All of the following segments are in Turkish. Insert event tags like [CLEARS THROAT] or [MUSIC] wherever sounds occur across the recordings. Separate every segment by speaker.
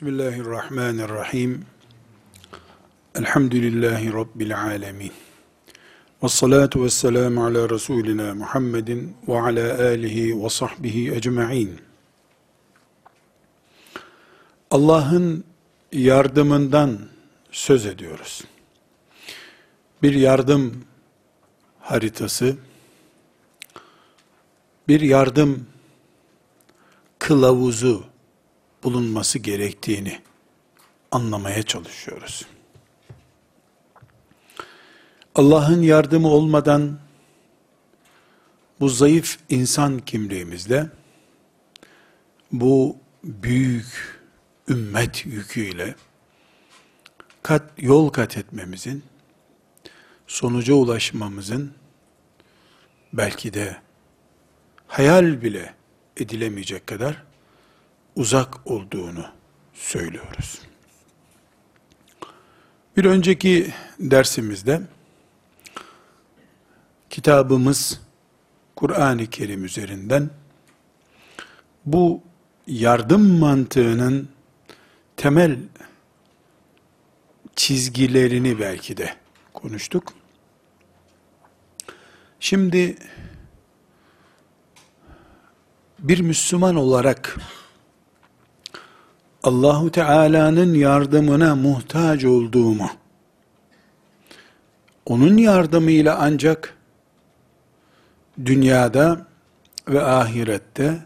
Speaker 1: Bismillahirrahmanirrahim. Elhamdülillahi Rabbil alemin. Ve salatu ve selamu ala Resulina Muhammedin ve ala alihi ve sahbihi ecma'in. Allah'ın yardımından söz ediyoruz. Bir yardım haritası, bir yardım kılavuzu bulunması gerektiğini anlamaya çalışıyoruz. Allah'ın yardımı olmadan bu zayıf insan kimliğimizle bu büyük ümmet yüküyle kat yol kat etmemizin sonuca ulaşmamızın belki de hayal bile edilemeyecek kadar uzak olduğunu söylüyoruz. Bir önceki dersimizde kitabımız Kur'an-ı Kerim üzerinden bu yardım mantığının temel çizgilerini belki de konuştuk. Şimdi bir Müslüman olarak Allahu Teala'nın yardımına muhtaç olduğumu, onun yardımıyla ancak dünyada ve ahirette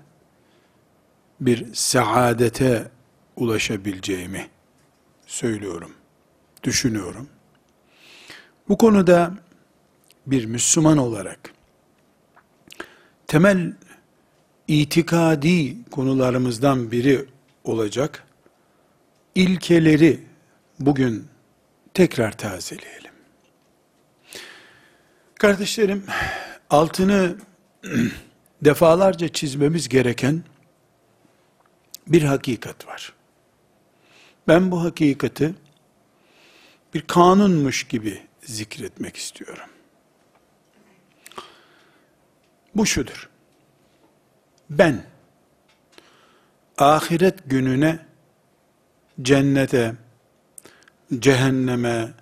Speaker 1: bir saadete ulaşabileceğimi söylüyorum, düşünüyorum. Bu konuda bir Müslüman olarak temel itikadi konularımızdan biri olacak ilkeleri bugün tekrar tazeleyelim. Kardeşlerim, altını [CLEARS THROAT] defalarca çizmemiz gereken bir hakikat var. Ben bu hakikati bir kanunmuş gibi zikretmek istiyorum. Bu şudur. Ben ahiret gününe cennete, cehenneme,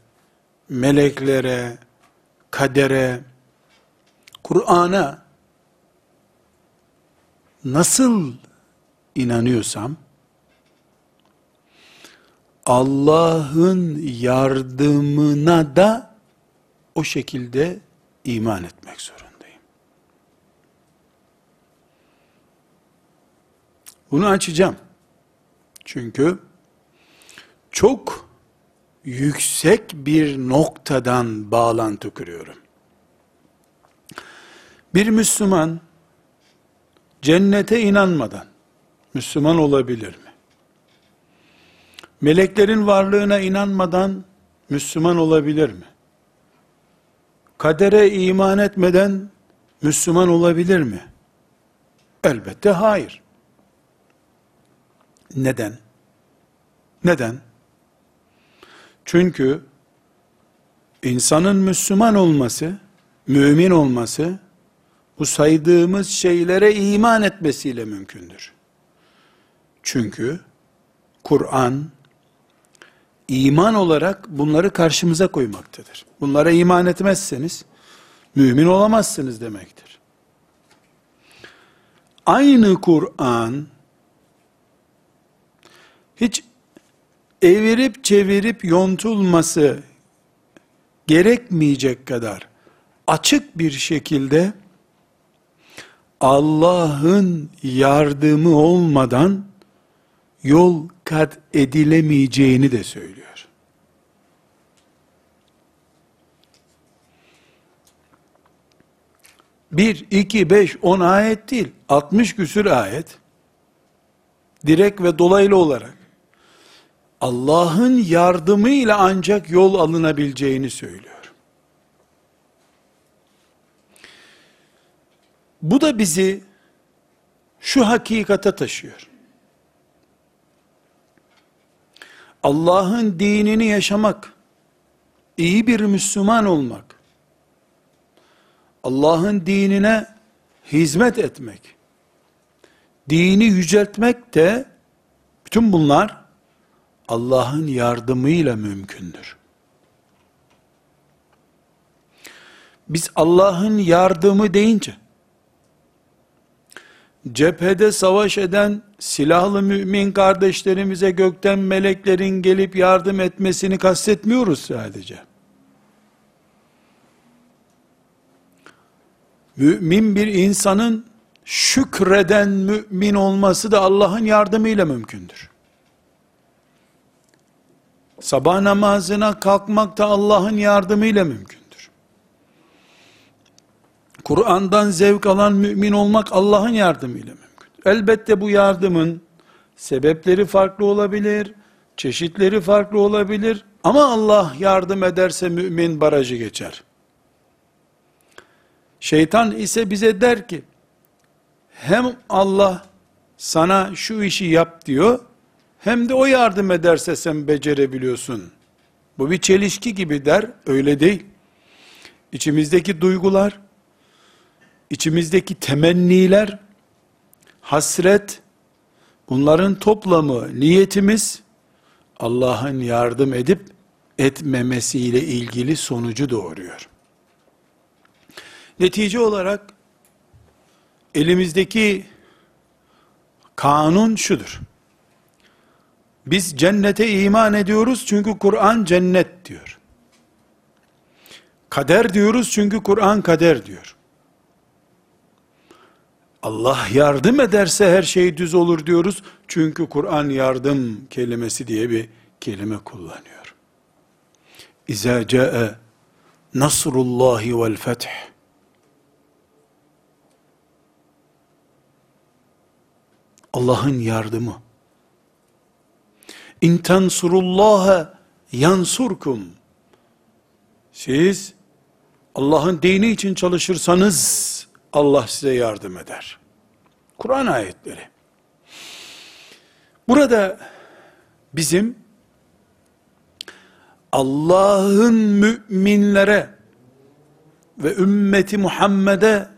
Speaker 1: meleklere, kadere, Kur'an'a nasıl inanıyorsam, Allah'ın yardımına da o şekilde iman etmek zorundayım. Bunu açacağım. Çünkü çok yüksek bir noktadan bağlantı kuruyorum. Bir Müslüman cennete inanmadan Müslüman olabilir mi? Meleklerin varlığına inanmadan Müslüman olabilir mi? Kadere iman etmeden Müslüman olabilir mi? Elbette hayır. Neden? Neden? Çünkü insanın Müslüman olması, mümin olması, bu saydığımız şeylere iman etmesiyle mümkündür. Çünkü Kur'an iman olarak bunları karşımıza koymaktadır. Bunlara iman etmezseniz mümin olamazsınız demektir. Aynı Kur'an hiç evirip çevirip yontulması gerekmeyecek kadar açık bir şekilde Allah'ın yardımı olmadan yol kat edilemeyeceğini de söylüyor. Bir, iki, beş, on ayet değil, 60 küsür ayet, direkt ve dolaylı olarak, Allah'ın yardımıyla ancak yol alınabileceğini söylüyor. Bu da bizi şu hakikate taşıyor. Allah'ın dinini yaşamak, iyi bir Müslüman olmak, Allah'ın dinine hizmet etmek, dini yüceltmek de bütün bunlar Allah'ın yardımıyla mümkündür. Biz Allah'ın yardımı deyince, cephede savaş eden silahlı mümin kardeşlerimize gökten meleklerin gelip yardım etmesini kastetmiyoruz sadece. Mümin bir insanın şükreden mümin olması da Allah'ın yardımıyla mümkündür. Sabah namazına kalkmak da Allah'ın yardımıyla mümkündür. Kur'an'dan zevk alan mümin olmak Allah'ın yardımıyla mümkündür. Elbette bu yardımın sebepleri farklı olabilir, çeşitleri farklı olabilir ama Allah yardım ederse mümin barajı geçer. Şeytan ise bize der ki, hem Allah sana şu işi yap diyor, hem de o yardım ederse sen becerebiliyorsun. Bu bir çelişki gibi der, öyle değil. İçimizdeki duygular, içimizdeki temenniler, hasret, bunların toplamı, niyetimiz, Allah'ın yardım edip etmemesiyle ilgili sonucu doğuruyor. Netice olarak, elimizdeki kanun şudur. Biz cennete iman ediyoruz çünkü Kur'an cennet diyor. Kader diyoruz çünkü Kur'an kader diyor. Allah yardım ederse her şey düz olur diyoruz. Çünkü Kur'an yardım kelimesi diye bir kelime kullanıyor. İza ca'e nasrullahi vel feth. Allah'ın yardımı İn tensurullaha yansurkum. Siz Allah'ın dini için çalışırsanız Allah size yardım eder. Kur'an ayetleri. Burada bizim Allah'ın müminlere ve ümmeti Muhammed'e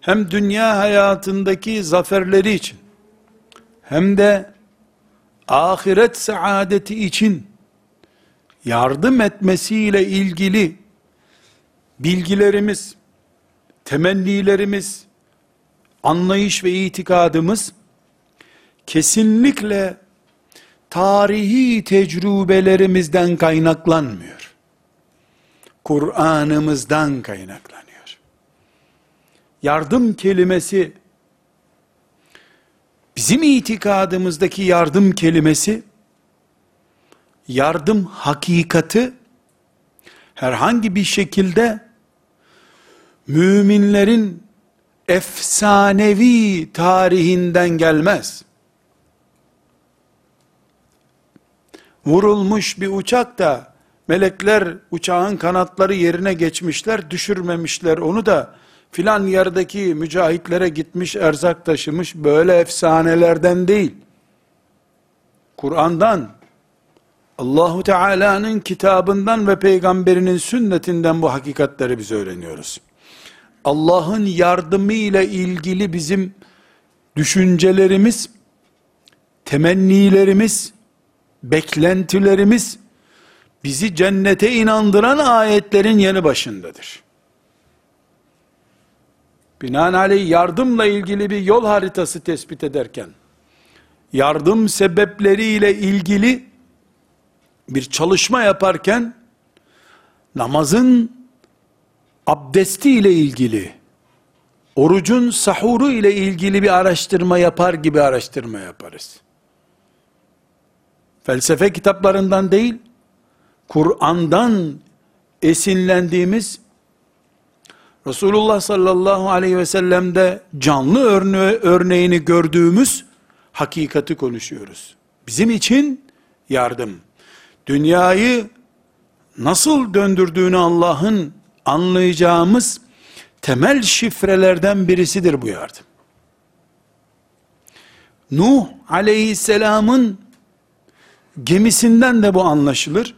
Speaker 1: hem dünya hayatındaki zaferleri için hem de ahiret saadeti için yardım etmesiyle ilgili bilgilerimiz, temennilerimiz, anlayış ve itikadımız kesinlikle tarihi tecrübelerimizden kaynaklanmıyor. Kur'an'ımızdan kaynaklanıyor. Yardım kelimesi Bizim itikadımızdaki yardım kelimesi, yardım hakikati, herhangi bir şekilde, müminlerin efsanevi tarihinden gelmez. Vurulmuş bir uçak da, melekler uçağın kanatları yerine geçmişler, düşürmemişler onu da, filan yerdeki mücahitlere gitmiş erzak taşımış böyle efsanelerden değil. Kur'an'dan, Allahu Teala'nın kitabından ve peygamberinin sünnetinden bu hakikatleri biz öğreniyoruz. Allah'ın yardımı ile ilgili bizim düşüncelerimiz, temennilerimiz, beklentilerimiz bizi cennete inandıran ayetlerin yanı başındadır binaenaleyh yardımla ilgili bir yol haritası tespit ederken, yardım sebepleriyle ilgili bir çalışma yaparken, namazın abdesti ile ilgili, orucun sahuru ile ilgili bir araştırma yapar gibi araştırma yaparız. Felsefe kitaplarından değil, Kur'an'dan esinlendiğimiz Resulullah sallallahu aleyhi ve sellem'de canlı örne örneğini gördüğümüz hakikati konuşuyoruz. Bizim için yardım. Dünyayı nasıl döndürdüğünü Allah'ın anlayacağımız temel şifrelerden birisidir bu yardım. Nuh aleyhisselamın gemisinden de bu anlaşılır.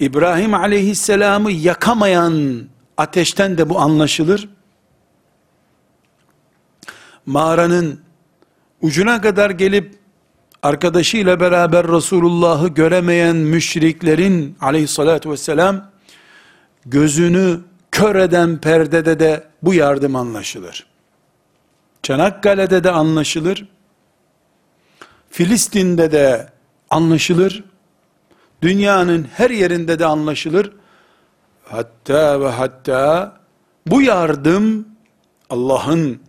Speaker 1: İbrahim aleyhisselamı yakamayan ateşten de bu anlaşılır. Mağaranın ucuna kadar gelip arkadaşıyla beraber Resulullah'ı göremeyen müşriklerin aleyhissalatü vesselam gözünü kör eden perdede de bu yardım anlaşılır. Çanakkale'de de anlaşılır. Filistin'de de anlaşılır. Dünyanın her yerinde de anlaşılır. Hatta ve hatta bu yardım Allah'ın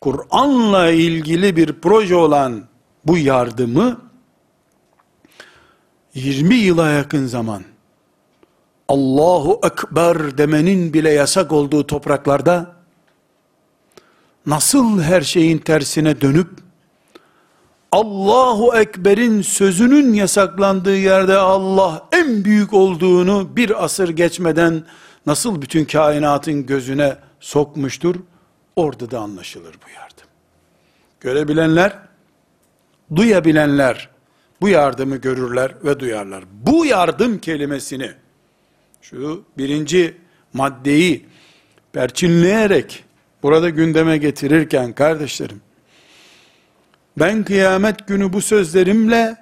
Speaker 1: Kur'an'la ilgili bir proje olan bu yardımı 20 yıla yakın zaman Allahu Ekber demenin bile yasak olduğu topraklarda nasıl her şeyin tersine dönüp Allahu Ekber'in sözünün yasaklandığı yerde Allah en büyük olduğunu bir asır geçmeden nasıl bütün kainatın gözüne sokmuştur? Orada da anlaşılır bu yardım. Görebilenler, duyabilenler bu yardımı görürler ve duyarlar. Bu yardım kelimesini şu birinci maddeyi perçinleyerek burada gündeme getirirken kardeşlerim ben kıyamet günü bu sözlerimle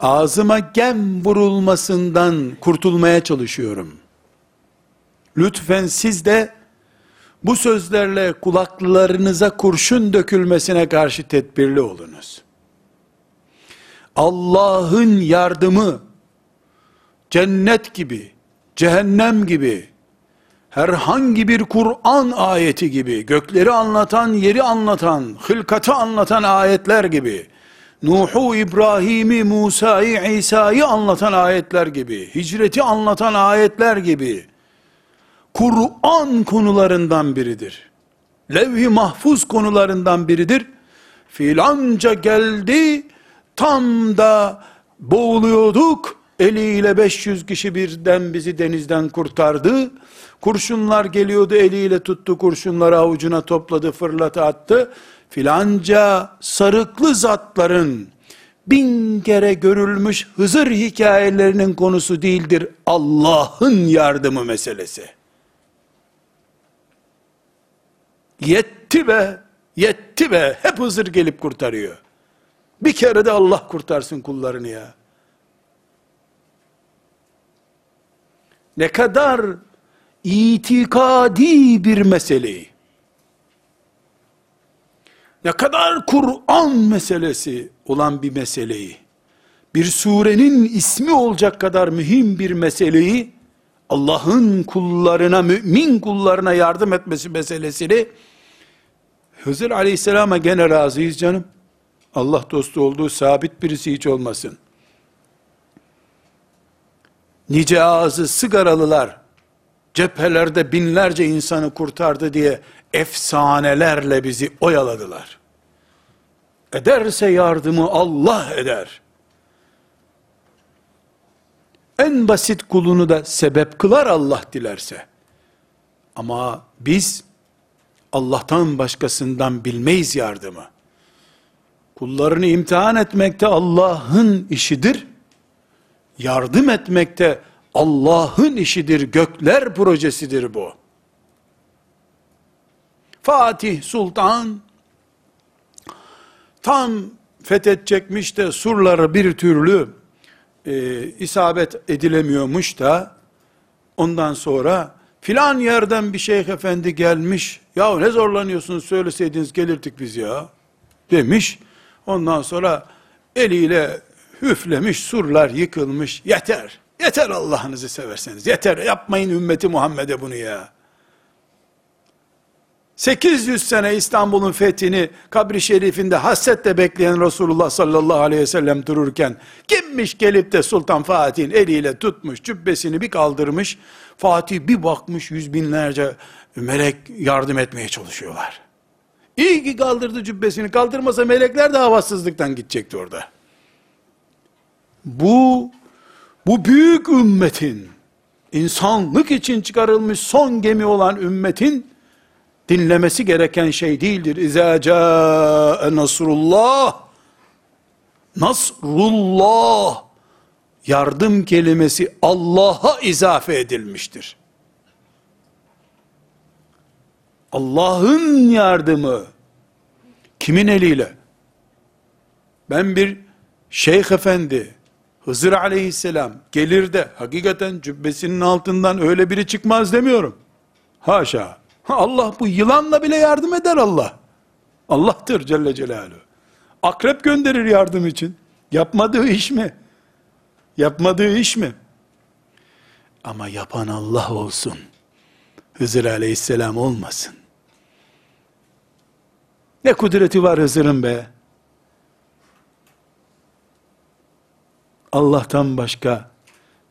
Speaker 1: ağzıma gem vurulmasından kurtulmaya çalışıyorum. Lütfen siz de bu sözlerle kulaklarınıza kurşun dökülmesine karşı tedbirli olunuz. Allah'ın yardımı cennet gibi, cehennem gibi, herhangi bir Kur'an ayeti gibi, gökleri anlatan, yeri anlatan, hılkatı anlatan ayetler gibi, Nuh'u, İbrahim'i, Musa'yı, İsa'yı anlatan ayetler gibi, hicreti anlatan ayetler gibi, Kur'an konularından biridir. Levh-i mahfuz konularından biridir. Filanca geldi, tam da boğuluyorduk, eliyle 500 kişi birden bizi denizden kurtardı. Kurşunlar geliyordu eliyle tuttu kurşunları avucuna topladı fırlatı attı. Filanca sarıklı zatların bin kere görülmüş Hızır hikayelerinin konusu değildir. Allah'ın yardımı meselesi. Yetti be, yetti be. Hep Hızır gelip kurtarıyor. Bir kere de Allah kurtarsın kullarını ya. Ne kadar itikadi bir meseleyi, ne kadar Kur'an meselesi olan bir meseleyi, bir surenin ismi olacak kadar mühim bir meseleyi, Allah'ın kullarına, mümin kullarına yardım etmesi meselesini, Hızır aleyhisselama gene razıyız canım. Allah dostu olduğu sabit birisi hiç olmasın. Nice ağzı sigaralılar, cephelerde binlerce insanı kurtardı diye efsanelerle bizi oyaladılar. Ederse yardımı Allah eder. En basit kulunu da sebep kılar Allah dilerse. Ama biz Allah'tan başkasından bilmeyiz yardımı. Kullarını imtihan etmekte Allah'ın işidir. Yardım etmekte Allah'ın işidir, gökler projesidir bu. Fatih Sultan tam fethedecekmiş de surları bir türlü e, isabet edilemiyormuş da. Ondan sonra filan yerden bir şeyh efendi gelmiş ya ne zorlanıyorsunuz söyleseydiniz gelirdik biz ya demiş. Ondan sonra eliyle hüflemiş surlar yıkılmış yeter Yeter Allah'ınızı severseniz. Yeter yapmayın ümmeti Muhammed'e bunu ya. 800 sene İstanbul'un fethini kabri şerifinde hasretle bekleyen Resulullah sallallahu aleyhi ve sellem dururken kimmiş gelip de Sultan Fatih'in eliyle tutmuş cübbesini bir kaldırmış Fatih bir bakmış yüz binlerce melek yardım etmeye çalışıyorlar. İyi ki kaldırdı cübbesini kaldırmasa melekler de havasızlıktan gidecekti orada. Bu bu büyük ümmetin, insanlık için çıkarılmış son gemi olan ümmetin, dinlemesi gereken şey değildir. İzâ câe nasrullah, nasrullah, yardım kelimesi Allah'a izafe edilmiştir. Allah'ın yardımı, kimin eliyle? Ben bir şeyh efendi, Hızır aleyhisselam gelir de hakikaten cübbesinin altından öyle biri çıkmaz demiyorum. Haşa. Allah bu yılanla bile yardım eder Allah. Allah'tır Celle Celaluhu. Akrep gönderir yardım için. Yapmadığı iş mi? Yapmadığı iş mi? Ama yapan Allah olsun. Hızır aleyhisselam olmasın. Ne kudreti var Hızır'ın be. Allah'tan başka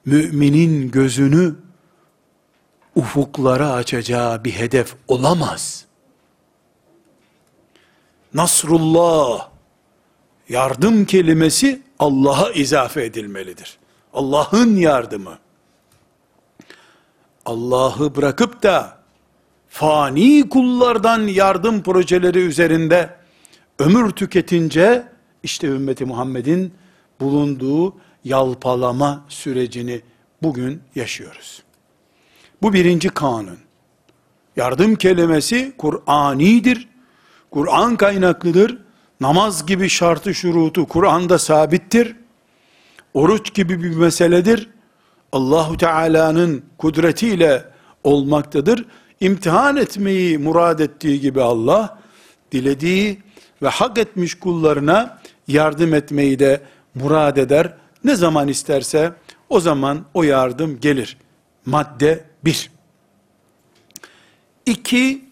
Speaker 1: müminin gözünü ufuklara açacağı bir hedef olamaz. Nasrullah, yardım kelimesi Allah'a izafe edilmelidir. Allah'ın yardımı. Allah'ı bırakıp da fani kullardan yardım projeleri üzerinde ömür tüketince işte ümmeti Muhammed'in bulunduğu yalpalama sürecini bugün yaşıyoruz. Bu birinci kanun. Yardım kelimesi Kur'anidir. Kur'an kaynaklıdır. Namaz gibi şartı şurutu Kur'an'da sabittir. Oruç gibi bir meseledir. Allahu Teala'nın kudretiyle olmaktadır. İmtihan etmeyi murad ettiği gibi Allah, dilediği ve hak etmiş kullarına yardım etmeyi de murad eder. Ne zaman isterse o zaman o yardım gelir. Madde bir. İki,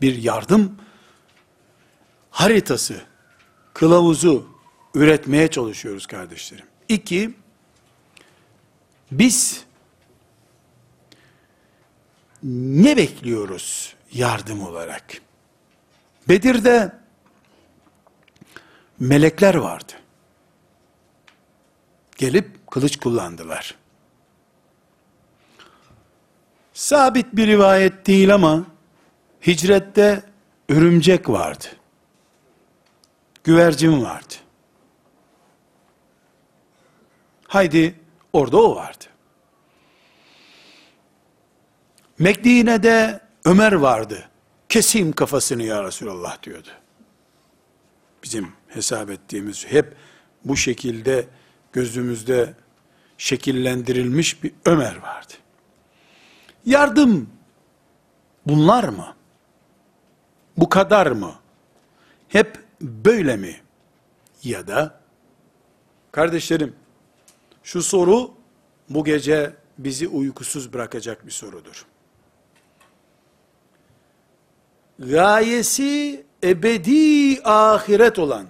Speaker 1: bir yardım haritası, kılavuzu üretmeye çalışıyoruz kardeşlerim. İki, biz ne bekliyoruz yardım olarak? Bedir'de melekler vardı. Gelip kılıç kullandılar. Sabit bir rivayet değil ama hicrette örümcek vardı. Güvercin vardı. Haydi orada o vardı. Medine'de Ömer vardı. Keseyim kafasını ya Resulallah diyordu. Bizim hesap ettiğimiz hep bu şekilde gözümüzde şekillendirilmiş bir Ömer vardı. Yardım bunlar mı? Bu kadar mı? Hep böyle mi? Ya da kardeşlerim şu soru bu gece bizi uykusuz bırakacak bir sorudur. Gayesi ebedi ahiret olan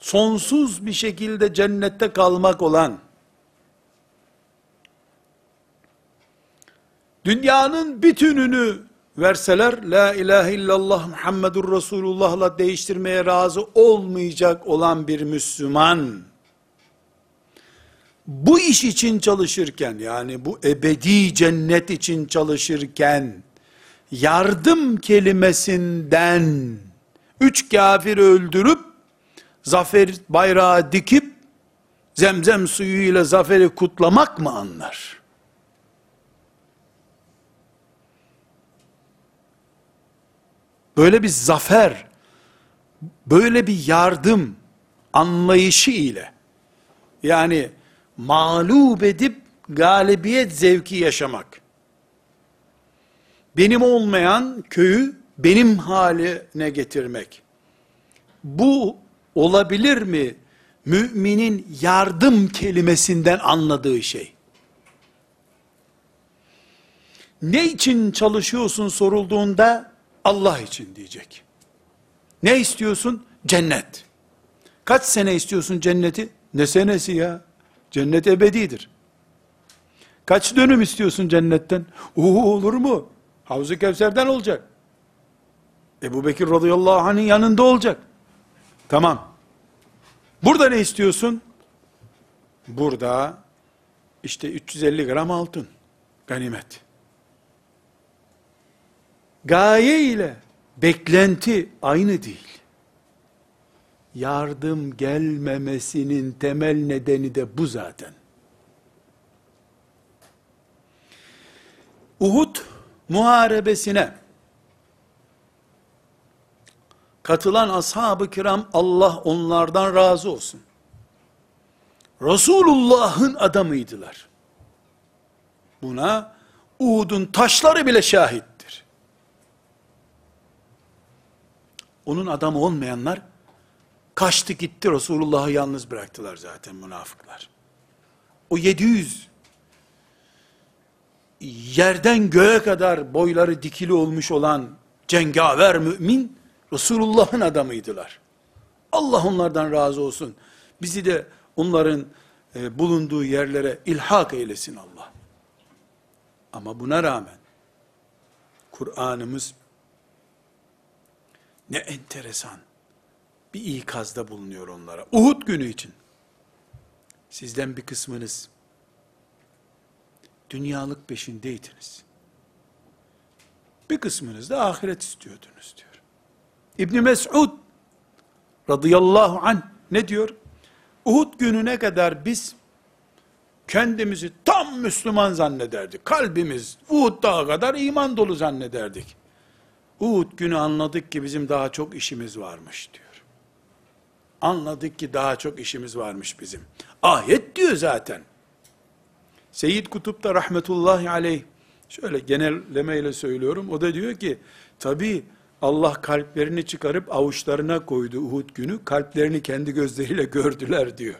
Speaker 1: sonsuz bir şekilde cennette kalmak olan dünyanın bütününü verseler la ilahe illallah Muhammedur Resulullah'la değiştirmeye razı olmayacak olan bir Müslüman bu iş için çalışırken yani bu ebedi cennet için çalışırken yardım kelimesinden üç kafir öldürüp zafer bayrağı dikip zemzem suyu ile zaferi kutlamak mı anlar? Böyle bir zafer, böyle bir yardım anlayışı ile yani mağlup edip galibiyet zevki yaşamak. Benim olmayan köyü benim haline getirmek. Bu olabilir mi? Müminin yardım kelimesinden anladığı şey. Ne için çalışıyorsun sorulduğunda Allah için diyecek. Ne istiyorsun? Cennet. Kaç sene istiyorsun cenneti? Ne senesi ya? Cennet ebedidir. Kaç dönüm istiyorsun cennetten? Uhu olur mu? Havzu Kevser'den olacak. Ebu Bekir radıyallahu anh'ın yanında olacak. Tamam. Burada ne istiyorsun? Burada işte 350 gram altın. Ganimet. Gaye ile beklenti aynı değil. Yardım gelmemesinin temel nedeni de bu zaten. Uhud muharebesine katılan ashab-ı kiram Allah onlardan razı olsun. Resulullah'ın adamıydılar. Buna Uhud'un taşları bile şahittir. Onun adamı olmayanlar kaçtı gitti Resulullah'ı yalnız bıraktılar zaten münafıklar. O 700 yerden göğe kadar boyları dikili olmuş olan cengaver mümin Resulullah'ın adamıydılar. Allah onlardan razı olsun. Bizi de onların e, bulunduğu yerlere ilhak eylesin Allah. Ama buna rağmen Kur'an'ımız ne enteresan bir ikazda bulunuyor onlara. Uhud günü için. Sizden bir kısmınız dünyalık peşindeydiniz. Bir kısmınız da ahiret istiyordunuz diyor. İbn Mes'ud radıyallahu anh ne diyor? Uhud gününe kadar biz kendimizi tam Müslüman zannederdik. Kalbimiz Uhud dağı kadar iman dolu zannederdik. Uhud günü anladık ki bizim daha çok işimiz varmış diyor. Anladık ki daha çok işimiz varmış bizim. Ayet diyor zaten. Seyyid Kutup da rahmetullahi aleyh, şöyle genellemeyle söylüyorum, o da diyor ki, tabi Allah kalplerini çıkarıp avuçlarına koydu Uhud günü, kalplerini kendi gözleriyle gördüler diyor.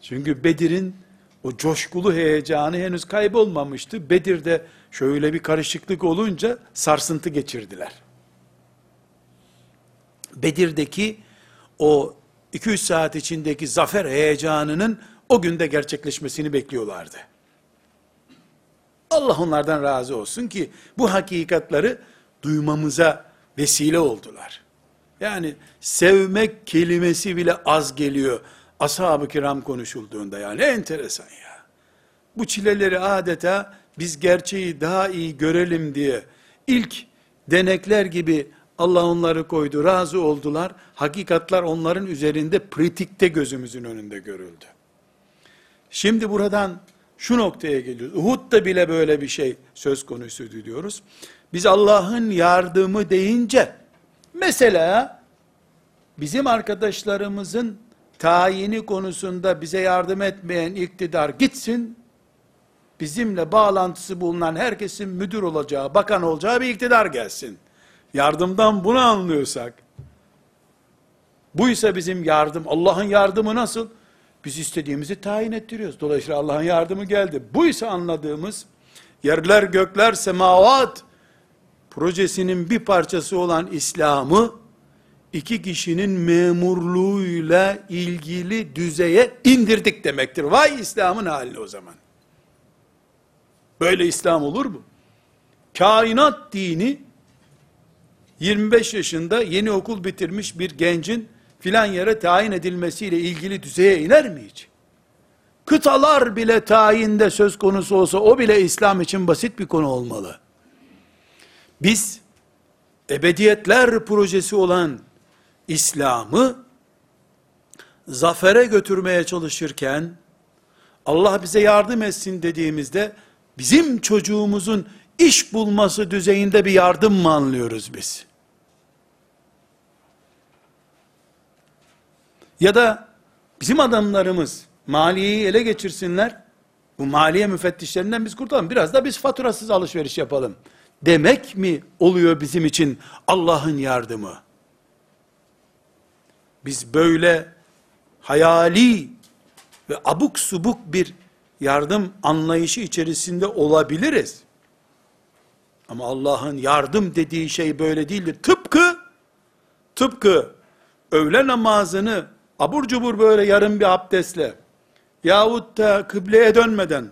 Speaker 1: Çünkü Bedir'in o coşkulu heyecanı henüz kaybolmamıştı. Bedir'de şöyle bir karışıklık olunca sarsıntı geçirdiler. Bedir'deki o 200 saat içindeki zafer heyecanının o günde gerçekleşmesini bekliyorlardı. Allah onlardan razı olsun ki bu hakikatları duymamıza vesile oldular. Yani sevmek kelimesi bile az geliyor ashab-ı kiram konuşulduğunda yani enteresan ya. Bu çileleri adeta biz gerçeği daha iyi görelim diye ilk denekler gibi Allah onları koydu, razı oldular. Hakikatlar onların üzerinde pratikte gözümüzün önünde görüldü. Şimdi buradan şu noktaya geliyoruz. Uhud'da bile böyle bir şey söz konusu diyoruz. Biz Allah'ın yardımı deyince, mesela bizim arkadaşlarımızın tayini konusunda bize yardım etmeyen iktidar gitsin, bizimle bağlantısı bulunan herkesin müdür olacağı, bakan olacağı bir iktidar gelsin. Yardımdan bunu anlıyorsak, bu ise bizim yardım, Allah'ın yardımı nasıl? Biz istediğimizi tayin ettiriyoruz. Dolayısıyla Allah'ın yardımı geldi. Bu ise anladığımız, yerler gökler semavat projesinin bir parçası olan İslam'ı, iki kişinin memurluğuyla ilgili düzeye indirdik demektir. Vay İslam'ın hali o zaman. Böyle İslam olur mu? Kainat dini 25 yaşında yeni okul bitirmiş bir gencin filan yere tayin edilmesiyle ilgili düzeye iner mi hiç? Kıtalar bile tayinde söz konusu olsa o bile İslam için basit bir konu olmalı. Biz ebediyetler projesi olan İslam'ı zafere götürmeye çalışırken Allah bize yardım etsin dediğimizde bizim çocuğumuzun iş bulması düzeyinde bir yardım mı anlıyoruz biz? Ya da bizim adamlarımız maliyeyi ele geçirsinler, bu maliye müfettişlerinden biz kurtulalım, biraz da biz faturasız alışveriş yapalım. Demek mi oluyor bizim için Allah'ın yardımı? Biz böyle hayali ve abuk subuk bir yardım anlayışı içerisinde olabiliriz. Ama Allah'ın yardım dediği şey böyle değildir. Tıpkı, tıpkı öğle namazını abur cubur böyle yarım bir abdestle yahut da kıbleye dönmeden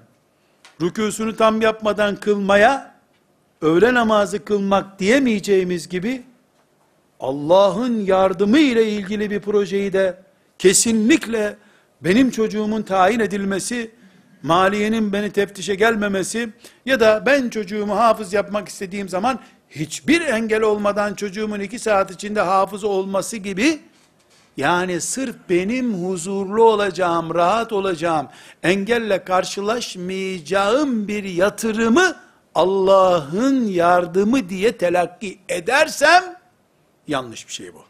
Speaker 1: rükûsunu tam yapmadan kılmaya öğle namazı kılmak diyemeyeceğimiz gibi Allah'ın yardımı ile ilgili bir projeyi de kesinlikle benim çocuğumun tayin edilmesi, maliyenin beni teftişe gelmemesi ya da ben çocuğumu hafız yapmak istediğim zaman hiçbir engel olmadan çocuğumun iki saat içinde hafız olması gibi yani sırf benim huzurlu olacağım, rahat olacağım, engelle karşılaşmayacağım bir yatırımı Allah'ın yardımı diye telakki edersem, Yanlış bir şey bu.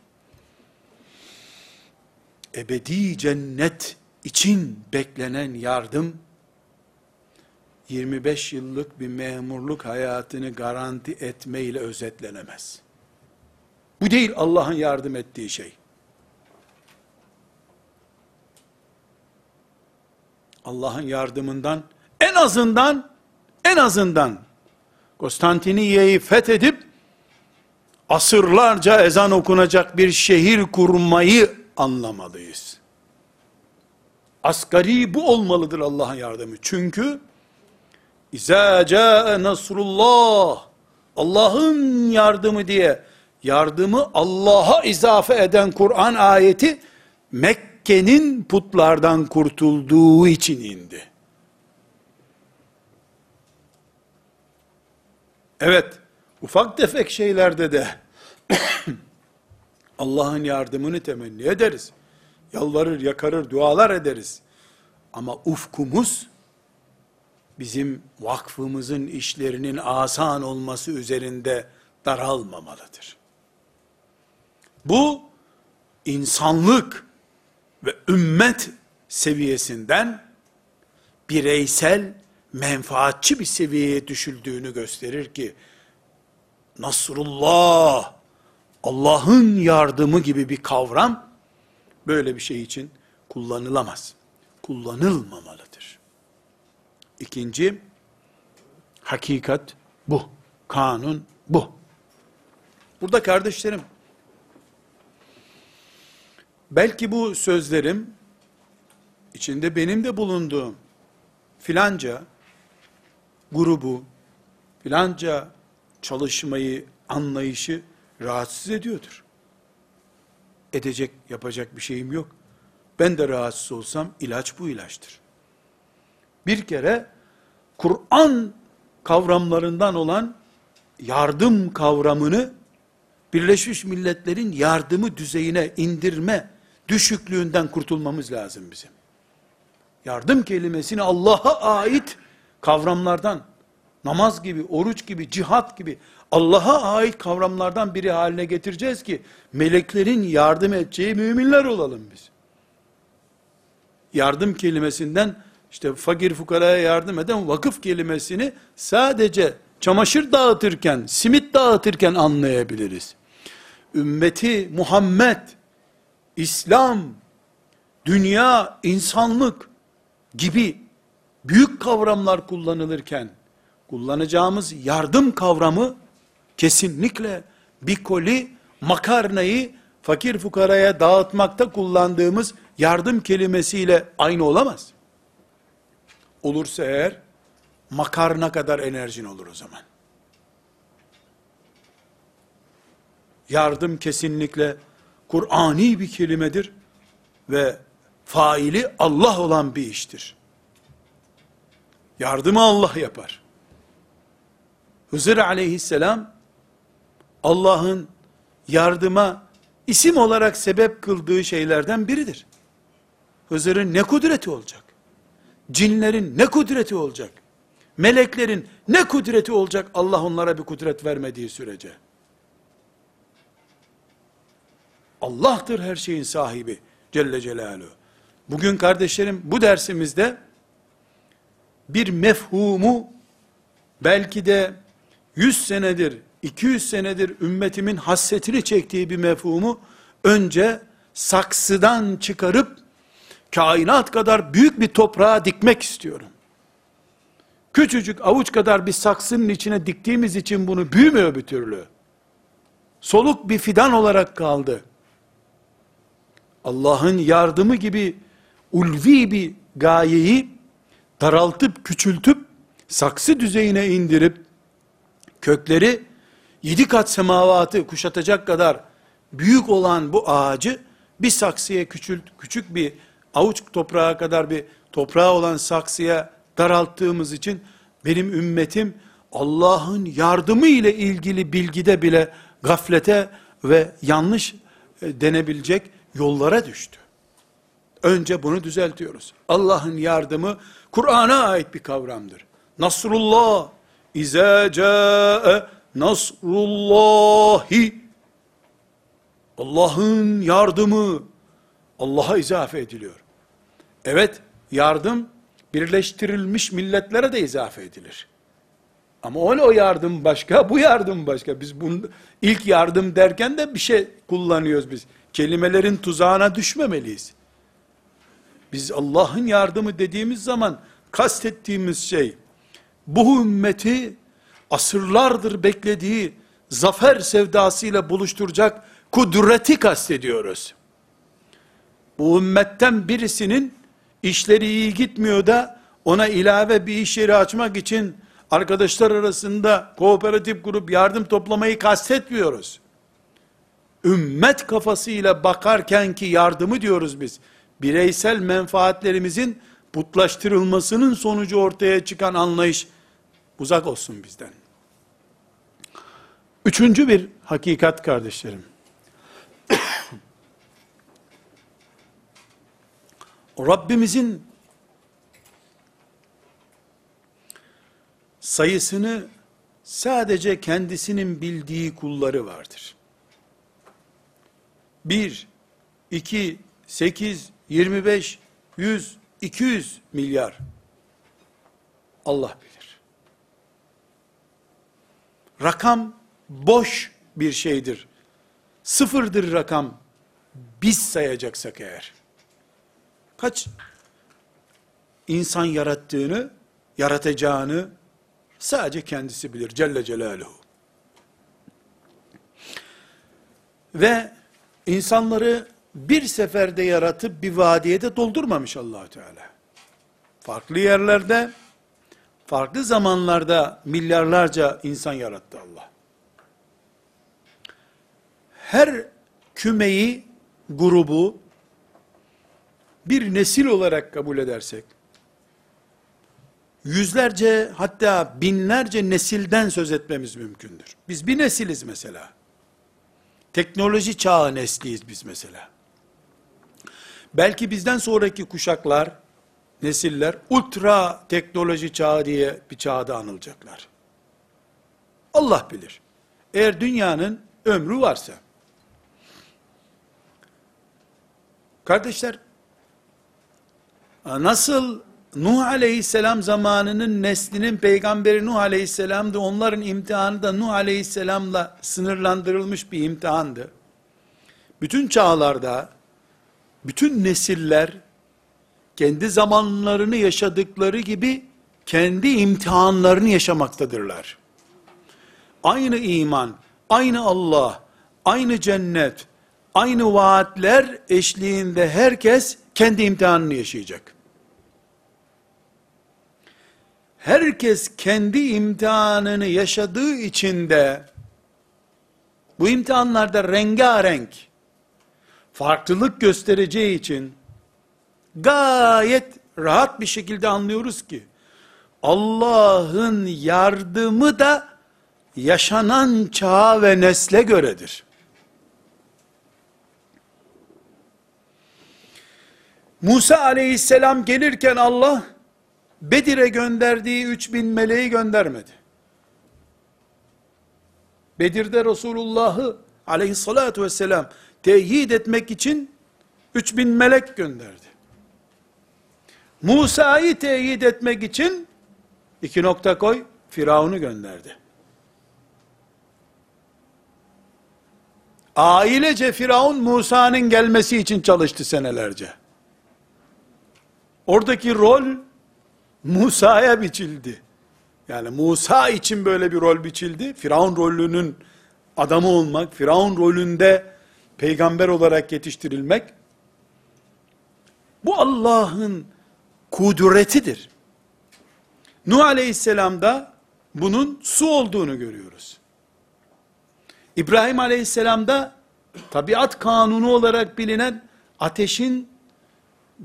Speaker 1: Ebedi cennet için beklenen yardım 25 yıllık bir memurluk hayatını garanti etmeyle özetlenemez. Bu değil Allah'ın yardım ettiği şey. Allah'ın yardımından en azından en azından Konstantiniye'yi fethedip asırlarca ezan okunacak bir şehir kurmayı anlamalıyız. Asgari bu olmalıdır Allah'ın yardımı. Çünkü İzâ câe nasrullah Allah'ın yardımı diye yardımı Allah'a izafe eden Kur'an ayeti Mekke'nin putlardan kurtulduğu için indi. Evet, ufak tefek şeylerde de [COUGHS] Allah'ın yardımını temenni ederiz. Yalvarır, yakarır, dualar ederiz. Ama ufkumuz bizim vakfımızın işlerinin asan olması üzerinde daralmamalıdır. Bu insanlık ve ümmet seviyesinden bireysel menfaatçi bir seviyeye düşüldüğünü gösterir ki Nasrullah Allah'ın yardımı gibi bir kavram böyle bir şey için kullanılamaz. Kullanılmamalıdır. İkinci, hakikat bu. Kanun bu. Burada kardeşlerim, belki bu sözlerim, içinde benim de bulunduğum filanca grubu, filanca çalışmayı, anlayışı rahatsız ediyordur. Edecek, yapacak bir şeyim yok. Ben de rahatsız olsam ilaç bu ilaçtır. Bir kere Kur'an kavramlarından olan yardım kavramını Birleşmiş Milletler'in yardımı düzeyine indirme düşüklüğünden kurtulmamız lazım bizim. Yardım kelimesini Allah'a ait kavramlardan, namaz gibi, oruç gibi, cihat gibi Allah'a ait kavramlardan biri haline getireceğiz ki meleklerin yardım edeceği müminler olalım biz. Yardım kelimesinden işte fakir fukaraya yardım eden vakıf kelimesini sadece çamaşır dağıtırken, simit dağıtırken anlayabiliriz. Ümmeti Muhammed, İslam, dünya, insanlık gibi büyük kavramlar kullanılırken kullanacağımız yardım kavramı kesinlikle bir koli makarnayı fakir fukaraya dağıtmakta kullandığımız yardım kelimesiyle aynı olamaz. Olursa eğer makarna kadar enerjin olur o zaman. Yardım kesinlikle Kur'ani bir kelimedir ve faili Allah olan bir iştir. Yardımı Allah yapar. Hızır aleyhisselam Allah'ın yardıma isim olarak sebep kıldığı şeylerden biridir. Hızır'ın ne kudreti olacak? Cinlerin ne kudreti olacak? Meleklerin ne kudreti olacak Allah onlara bir kudret vermediği sürece? Allah'tır her şeyin sahibi Celle Celaluhu. Bugün kardeşlerim bu dersimizde bir mefhumu belki de 100 senedir, 200 senedir ümmetimin hasretini çektiği bir mefhumu önce saksıdan çıkarıp kainat kadar büyük bir toprağa dikmek istiyorum. Küçücük avuç kadar bir saksının içine diktiğimiz için bunu büyümüyor bir türlü. Soluk bir fidan olarak kaldı. Allah'ın yardımı gibi ulvi bir gayeyi daraltıp küçültüp saksı düzeyine indirip kökleri yedi kat semavatı kuşatacak kadar büyük olan bu ağacı bir saksıya küçült, küçük bir avuç toprağa kadar bir toprağı olan saksıya daralttığımız için benim ümmetim Allah'ın yardımı ile ilgili bilgide bile gaflete ve yanlış e, denebilecek yollara düştü. Önce bunu düzeltiyoruz. Allah'ın yardımı Kur'an'a ait bir kavramdır. Nasrullah İzâ câe nasrullahi Allah'ın yardımı Allah'a izafe ediliyor. Evet, yardım birleştirilmiş milletlere de izafe edilir. Ama öyle o yardım başka, bu yardım başka. Biz bunu ilk yardım derken de bir şey kullanıyoruz biz. Kelimelerin tuzağına düşmemeliyiz. Biz Allah'ın yardımı dediğimiz zaman kastettiğimiz şey bu ümmeti asırlardır beklediği zafer sevdasıyla buluşturacak kudreti kastediyoruz. Bu ümmetten birisinin işleri iyi gitmiyor da ona ilave bir iş yeri açmak için arkadaşlar arasında kooperatif grup yardım toplamayı kastetmiyoruz. Ümmet kafasıyla bakarken ki yardımı diyoruz biz. Bireysel menfaatlerimizin putlaştırılmasının sonucu ortaya çıkan anlayış uzak olsun bizden. Üçüncü bir hakikat kardeşlerim. [COUGHS] Rabbimizin sayısını sadece kendisinin bildiği kulları vardır. 1, 2, 8, 25, 100, 200 milyar. Allah bilir. Rakam boş bir şeydir. Sıfırdır rakam. Biz sayacaksak eğer. Kaç insan yarattığını, yaratacağını sadece kendisi bilir. Celle Celaluhu. Ve insanları bir seferde yaratıp bir vadiyede doldurmamış allah Teala. Farklı yerlerde, farklı zamanlarda milyarlarca insan yarattı Allah. Her kümeyi, grubu bir nesil olarak kabul edersek, yüzlerce hatta binlerce nesilden söz etmemiz mümkündür. Biz bir nesiliz mesela. Teknoloji çağı nesliyiz biz mesela. Belki bizden sonraki kuşaklar, nesiller ultra teknoloji çağı diye bir çağda anılacaklar. Allah bilir. Eğer dünyanın ömrü varsa. Kardeşler, nasıl Nuh aleyhisselam zamanının neslinin peygamberi Nuh aleyhisselamdı. Onların imtihanı da Nuh aleyhisselamla sınırlandırılmış bir imtihandı. Bütün çağlarda, bütün nesiller, kendi zamanlarını yaşadıkları gibi, kendi imtihanlarını yaşamaktadırlar. Aynı iman, aynı Allah, aynı cennet, aynı vaatler eşliğinde herkes kendi imtihanını yaşayacak. herkes kendi imtihanını yaşadığı için de bu imtihanlarda rengarenk farklılık göstereceği için gayet rahat bir şekilde anlıyoruz ki Allah'ın yardımı da yaşanan çağa ve nesle göredir. Musa aleyhisselam gelirken Allah Bedir'e gönderdiği 3000 meleği göndermedi. Bedir'de Resulullah'ı aleyhissalatu vesselam teyit etmek için 3000 melek gönderdi. Musa'yı teyit etmek için iki nokta koy, Firavun'u gönderdi. Ailece Firavun Musa'nın gelmesi için çalıştı senelerce. Oradaki rol Musa'ya biçildi. Yani Musa için böyle bir rol biçildi. Firavun rolünün adamı olmak, Firavun rolünde peygamber olarak yetiştirilmek, bu Allah'ın kudretidir. Nuh aleyhisselamda bunun su olduğunu görüyoruz. İbrahim aleyhisselamda tabiat kanunu olarak bilinen ateşin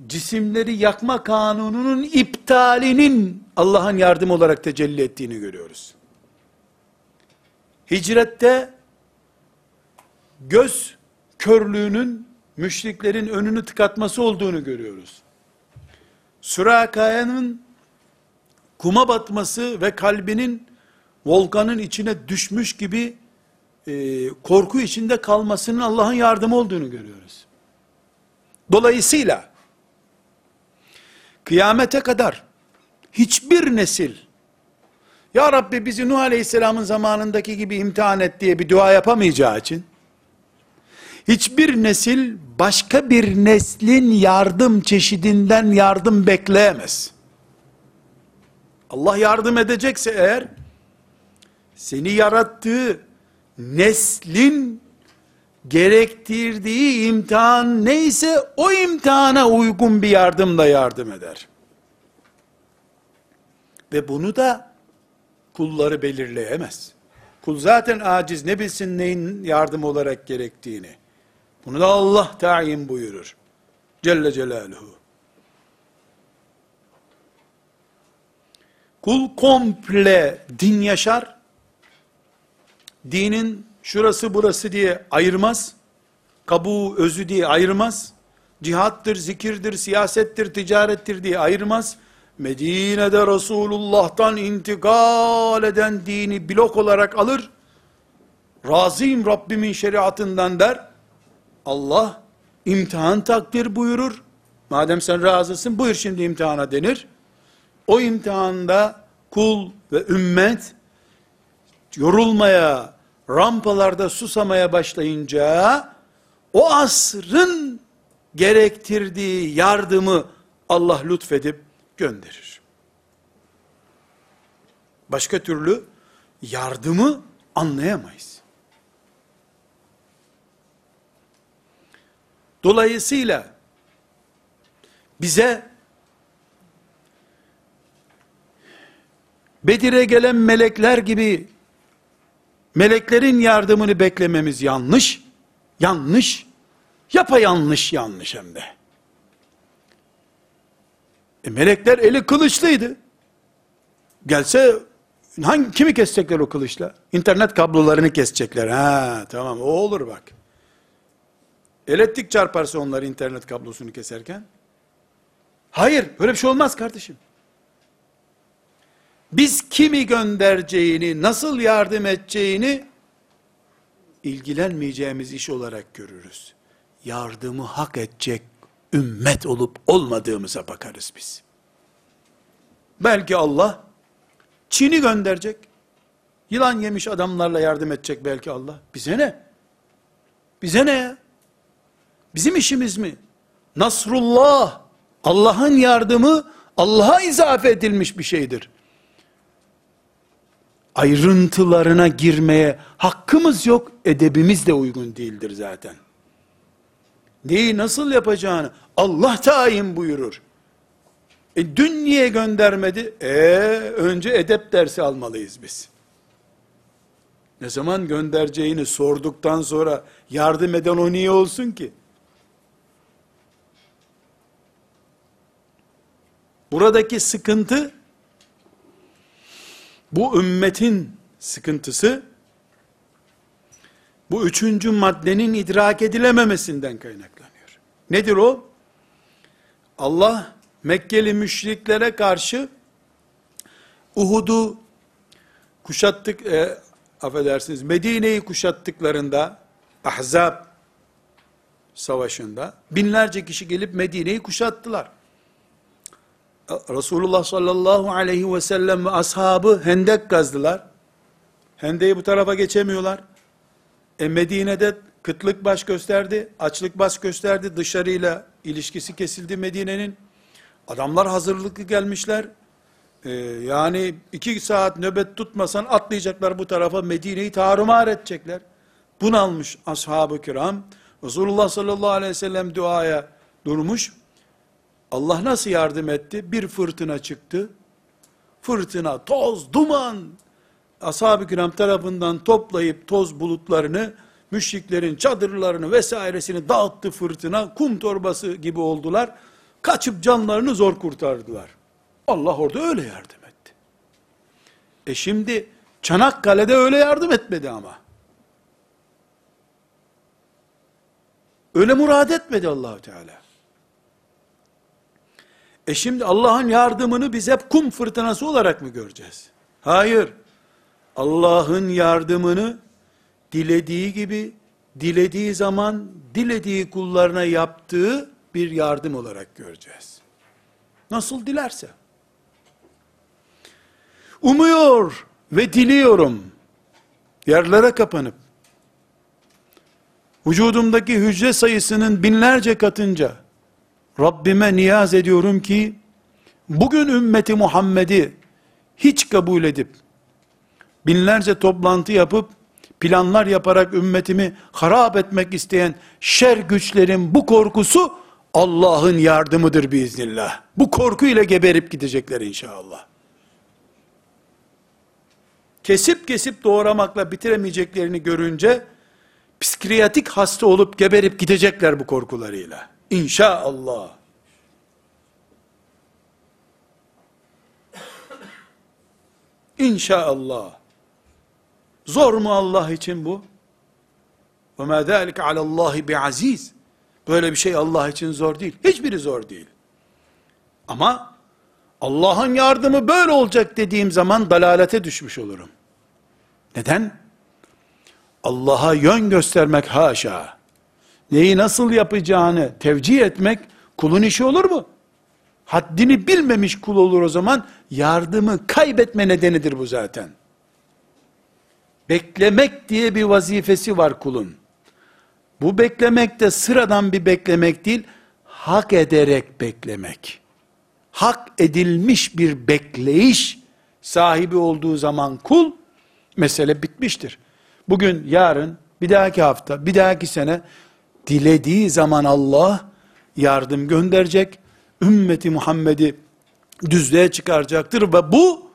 Speaker 1: cisimleri yakma kanununun iptalinin Allah'ın yardım olarak tecelli ettiğini görüyoruz. Hicrette göz körlüğünün müşriklerin önünü tıkatması olduğunu görüyoruz. Sürakaya'nın kuma batması ve kalbinin volkanın içine düşmüş gibi e, korku içinde kalmasının Allah'ın yardımı olduğunu görüyoruz. Dolayısıyla kıyamete kadar hiçbir nesil Ya Rabbi bizi Nuh Aleyhisselam'ın zamanındaki gibi imtihan et diye bir dua yapamayacağı için hiçbir nesil başka bir neslin yardım çeşidinden yardım bekleyemez. Allah yardım edecekse eğer seni yarattığı neslin gerektirdiği imtihan neyse o imtihana uygun bir yardımla yardım eder. Ve bunu da kulları belirleyemez. Kul zaten aciz ne bilsin neyin yardım olarak gerektiğini. Bunu da Allah tayin buyurur. Celle Celaluhu. Kul komple din yaşar. Dinin şurası burası diye ayırmaz. Kabuğu özü diye ayırmaz. Cihattır, zikirdir, siyasettir, ticarettir diye ayırmaz. Medine'de Resulullah'tan intikal eden dini blok olarak alır. Razıyım Rabbimin şeriatından der. Allah imtihan takdir buyurur. Madem sen razısın buyur şimdi imtihana denir. O imtihanda kul ve ümmet yorulmaya, rampalarda susamaya başlayınca o asrın gerektirdiği yardımı Allah lütfedip gönderir. Başka türlü yardımı anlayamayız. Dolayısıyla bize Bedir'e gelen melekler gibi meleklerin yardımını beklememiz yanlış. Yanlış. Yapa yanlış yanlış hem de. E melekler eli kılıçlıydı. Gelse hangi kimi kesecekler o kılıçla? İnternet kablolarını kesecekler. Ha tamam o olur bak. Elektrik çarparsa onlar internet kablosunu keserken. Hayır, böyle bir şey olmaz kardeşim. Biz kimi göndereceğini, nasıl yardım edeceğini ilgilenmeyeceğimiz iş olarak görürüz. Yardımı hak edecek ümmet olup olmadığımıza bakarız biz. Belki Allah Çin'i gönderecek. Yılan yemiş adamlarla yardım edecek belki Allah. Bize ne? Bize ne ya? Bizim işimiz mi? Nasrullah, Allah'ın yardımı Allah'a izafe edilmiş bir şeydir. Ayrıntılarına girmeye hakkımız yok, edebimiz de uygun değildir zaten. Neyi nasıl yapacağını Allah tayin buyurur. E dün niye göndermedi? E önce edep dersi almalıyız biz. Ne zaman göndereceğini sorduktan sonra yardım eden o niye olsun ki? Buradaki sıkıntı, bu ümmetin sıkıntısı, bu üçüncü maddenin idrak edilememesinden kaynaklanıyor. Nedir o? Allah, Mekkeli müşriklere karşı, Uhud'u kuşattık, e, affedersiniz, Medine'yi kuşattıklarında, Ahzab savaşında, binlerce kişi gelip Medine'yi kuşattılar. Resulullah sallallahu aleyhi ve sellem ve ashabı hendek gazdılar. Hendeyi bu tarafa geçemiyorlar. E Medine'de kıtlık baş gösterdi, açlık baş gösterdi, dışarıyla ilişkisi kesildi Medine'nin. Adamlar hazırlıklı gelmişler. Ee, yani iki saat nöbet tutmasan atlayacaklar bu tarafa Medine'yi tarumar edecekler. Bunalmış ashab-ı kiram. Resulullah sallallahu aleyhi ve sellem duaya durmuş. Allah nasıl yardım etti? Bir fırtına çıktı. Fırtına, toz, duman. Ashab-ı kiram tarafından toplayıp toz bulutlarını, müşriklerin çadırlarını vesairesini dağıttı fırtına. Kum torbası gibi oldular. Kaçıp canlarını zor kurtardılar. Allah orada öyle yardım etti. E şimdi Çanakkale'de öyle yardım etmedi ama. Öyle murad etmedi Allahu Teala. E şimdi Allah'ın yardımını biz hep kum fırtınası olarak mı göreceğiz? Hayır. Allah'ın yardımını dilediği gibi, dilediği zaman, dilediği kullarına yaptığı bir yardım olarak göreceğiz. Nasıl dilerse. Umuyor ve diliyorum. Yerlere kapanıp, vücudumdaki hücre sayısının binlerce katınca, Rabbime niyaz ediyorum ki, bugün ümmeti Muhammed'i hiç kabul edip, binlerce toplantı yapıp, planlar yaparak ümmetimi harap etmek isteyen şer güçlerin bu korkusu, Allah'ın yardımıdır biiznillah. Bu korku ile geberip gidecekler inşallah. Kesip kesip doğramakla bitiremeyeceklerini görünce, psikiyatrik hasta olup geberip gidecekler bu korkularıyla. İnşallah. İnşallah. Zor mu Allah için bu? Ve ma zalika alallahi bi. Böyle bir şey Allah için zor değil. Hiçbiri zor değil. Ama Allah'ın yardımı böyle olacak dediğim zaman dalalete düşmüş olurum. Neden? Allah'a yön göstermek haşa. Neyi nasıl yapacağını tevcih etmek kulun işi olur mu? Haddini bilmemiş kul olur o zaman. Yardımı kaybetme nedenidir bu zaten. Beklemek diye bir vazifesi var kulun. Bu beklemek de sıradan bir beklemek değil, hak ederek beklemek. Hak edilmiş bir bekleyiş sahibi olduğu zaman kul, mesele bitmiştir. Bugün, yarın, bir dahaki hafta, bir dahaki sene, dilediği zaman Allah, yardım gönderecek, ümmeti Muhammed'i düzlüğe çıkaracaktır ve bu,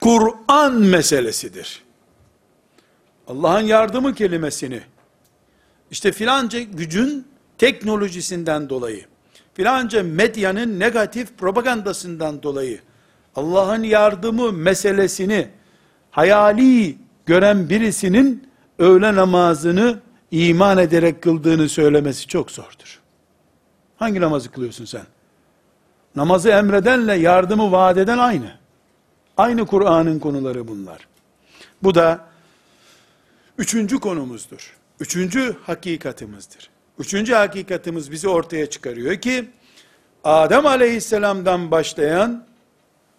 Speaker 1: Kur'an meselesidir. Allah'ın yardımı kelimesini, işte filanca gücün teknolojisinden dolayı, filanca medyanın negatif propagandasından dolayı, Allah'ın yardımı meselesini hayali gören birisinin öğle namazını iman ederek kıldığını söylemesi çok zordur. Hangi namazı kılıyorsun sen? Namazı emredenle yardımı vaat eden aynı. Aynı Kur'an'ın konuları bunlar. Bu da üçüncü konumuzdur. Üçüncü hakikatimizdir. Üçüncü hakikatimiz bizi ortaya çıkarıyor ki, Adem aleyhisselamdan başlayan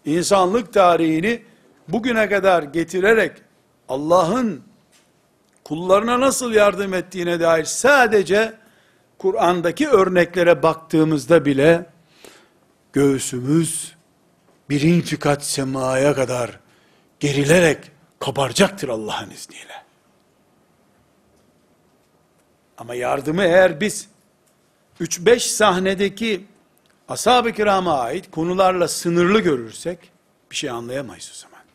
Speaker 1: insanlık tarihini bugüne kadar getirerek Allah'ın kullarına nasıl yardım ettiğine dair sadece Kur'an'daki örneklere baktığımızda bile göğsümüz birinci kat semaya kadar gerilerek kabaracaktır Allah'ın izniyle. Ama yardımı eğer biz 3-5 sahnedeki ashab-ı kirama ait konularla sınırlı görürsek bir şey anlayamayız o zaman.